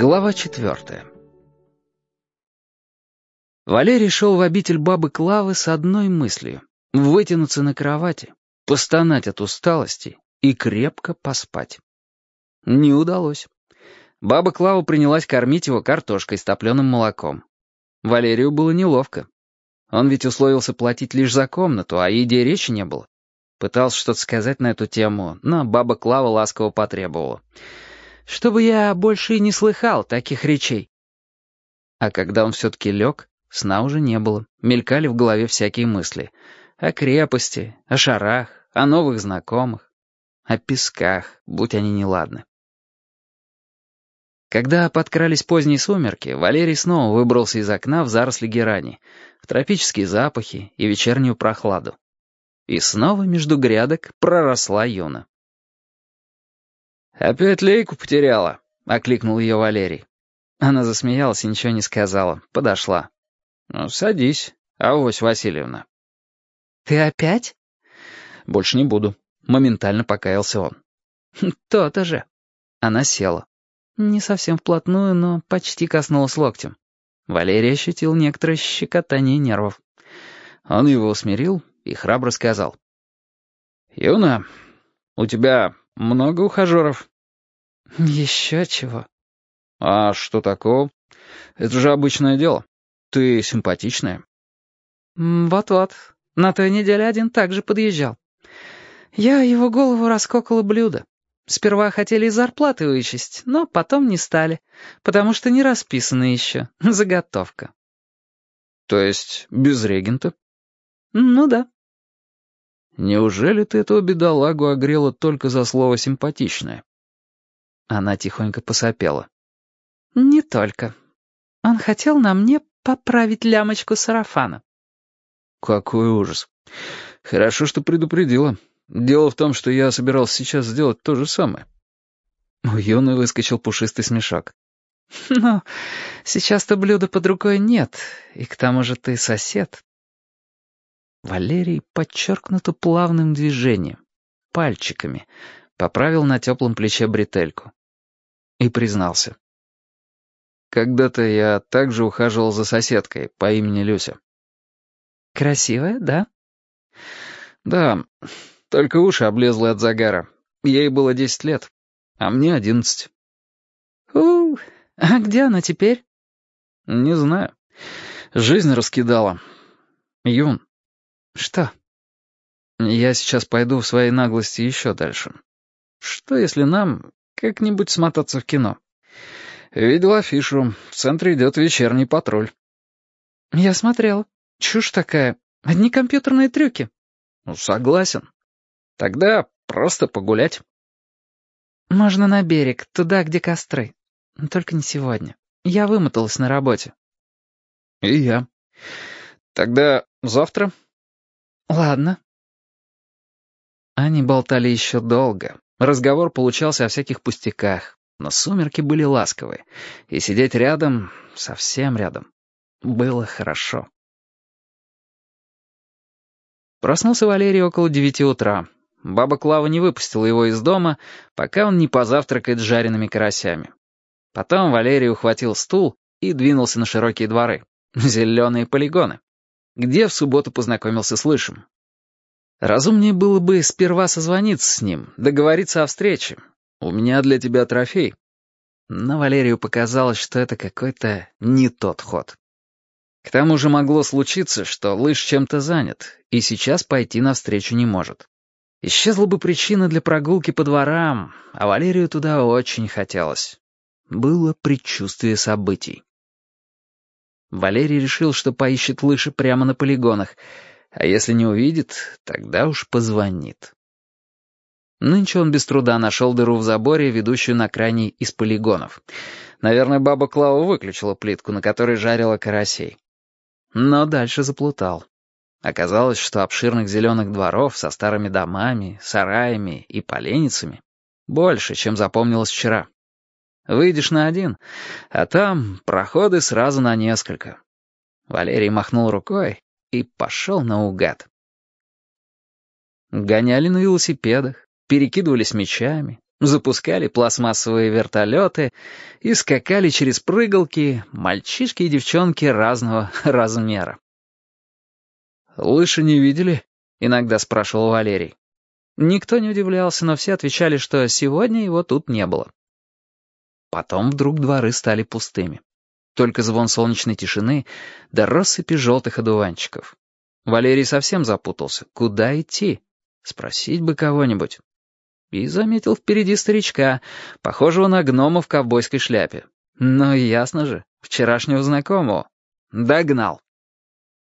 Глава четвертая. Валерий шел в обитель бабы Клавы с одной мыслью — вытянуться на кровати, постонать от усталости и крепко поспать. Не удалось. Баба Клава принялась кормить его картошкой с топленым молоком. Валерию было неловко. Он ведь условился платить лишь за комнату, а еде речи не было. Пытался что-то сказать на эту тему, но баба Клава ласково потребовала. «Чтобы я больше и не слыхал таких речей». А когда он все-таки лег, сна уже не было. Мелькали в голове всякие мысли. О крепости, о шарах, о новых знакомых, о песках, будь они неладны. Когда подкрались поздние сумерки, Валерий снова выбрался из окна в заросли герани, в тропические запахи и вечернюю прохладу. И снова между грядок проросла юна. «Опять лейку потеряла», — окликнул ее Валерий. Она засмеялась и ничего не сказала, подошла. «Ну, садись, Авось Васильевна». «Ты опять?» «Больше не буду», — моментально покаялся он. «То-то же». Она села. Не совсем вплотную, но почти коснулась локтем. Валерий ощутил некоторое щекотание нервов. Он его усмирил, и храбро сказал. «Юна, у тебя много ухажеров?» «Еще чего». «А что такого? Это же обычное дело. Ты симпатичная». «Вот-вот. На той неделе один также подъезжал. Я его голову раскокала блюдо. Сперва хотели из зарплаты вычесть, но потом не стали, потому что не расписано еще. Заготовка». «То есть без регента?» «Ну да». «Неужели ты этого бедолагу огрела только за слово «симпатичное»?» Она тихонько посопела. «Не только. Он хотел на мне поправить лямочку сарафана». «Какой ужас. Хорошо, что предупредила. Дело в том, что я собирался сейчас сделать то же самое». У Юны выскочил пушистый смешок. «Ну, сейчас-то блюда под рукой нет, и к тому же ты сосед». Валерий подчеркнуто плавным движением, пальчиками, поправил на теплом плече бретельку. И признался. Когда-то я также ухаживал за соседкой по имени Люся. Красивая, да? Да, только уши облезлы от загара. Ей было десять лет, а мне одиннадцать. У, а где она теперь? Не знаю. Жизнь раскидала. Юн, «Что?» «Я сейчас пойду в своей наглости еще дальше. Что, если нам как-нибудь смотаться в кино? Видел афишу. В центре идет вечерний патруль». «Я смотрел. Чушь такая. Одни компьютерные трюки». «Ну, согласен. Тогда просто погулять». «Можно на берег, туда, где костры. Только не сегодня. Я вымоталась на работе». «И я. Тогда завтра?» «Ладно». Они болтали еще долго. Разговор получался о всяких пустяках, но сумерки были ласковые, и сидеть рядом, совсем рядом, было хорошо. Проснулся Валерий около девяти утра. Баба Клава не выпустила его из дома, пока он не позавтракает с жареными карасями. Потом Валерий ухватил стул и двинулся на широкие дворы. Зеленые полигоны где в субботу познакомился с Лышем. Разумнее было бы сперва созвониться с ним, договориться о встрече. У меня для тебя трофей. Но Валерию показалось, что это какой-то не тот ход. К тому же могло случиться, что Лыж чем-то занят, и сейчас пойти навстречу не может. Исчезла бы причина для прогулки по дворам, а Валерию туда очень хотелось. Было предчувствие событий. Валерий решил, что поищет лыжи прямо на полигонах, а если не увидит, тогда уж позвонит. Нынче он без труда нашел дыру в заборе, ведущую на крайний из полигонов. Наверное, баба Клава выключила плитку, на которой жарила карасей. Но дальше заплутал. Оказалось, что обширных зеленых дворов со старыми домами, сараями и поленницами больше, чем запомнилось вчера. Выйдешь на один, а там проходы сразу на несколько. Валерий махнул рукой и пошел наугад. Гоняли на велосипедах, перекидывались мечами, Запускали пластмассовые вертолеты и скакали через прыгалки мальчишки и девчонки разного размера. «Лыжи не видели?» — иногда спрашивал Валерий. Никто не удивлялся, но все отвечали, что сегодня его тут не было. Потом вдруг дворы стали пустыми. Только звон солнечной тишины да россыпи желтых одуванчиков. Валерий совсем запутался. Куда идти? Спросить бы кого-нибудь. И заметил впереди старичка, похожего на гнома в ковбойской шляпе. Но ясно же, вчерашнего знакомого. Догнал.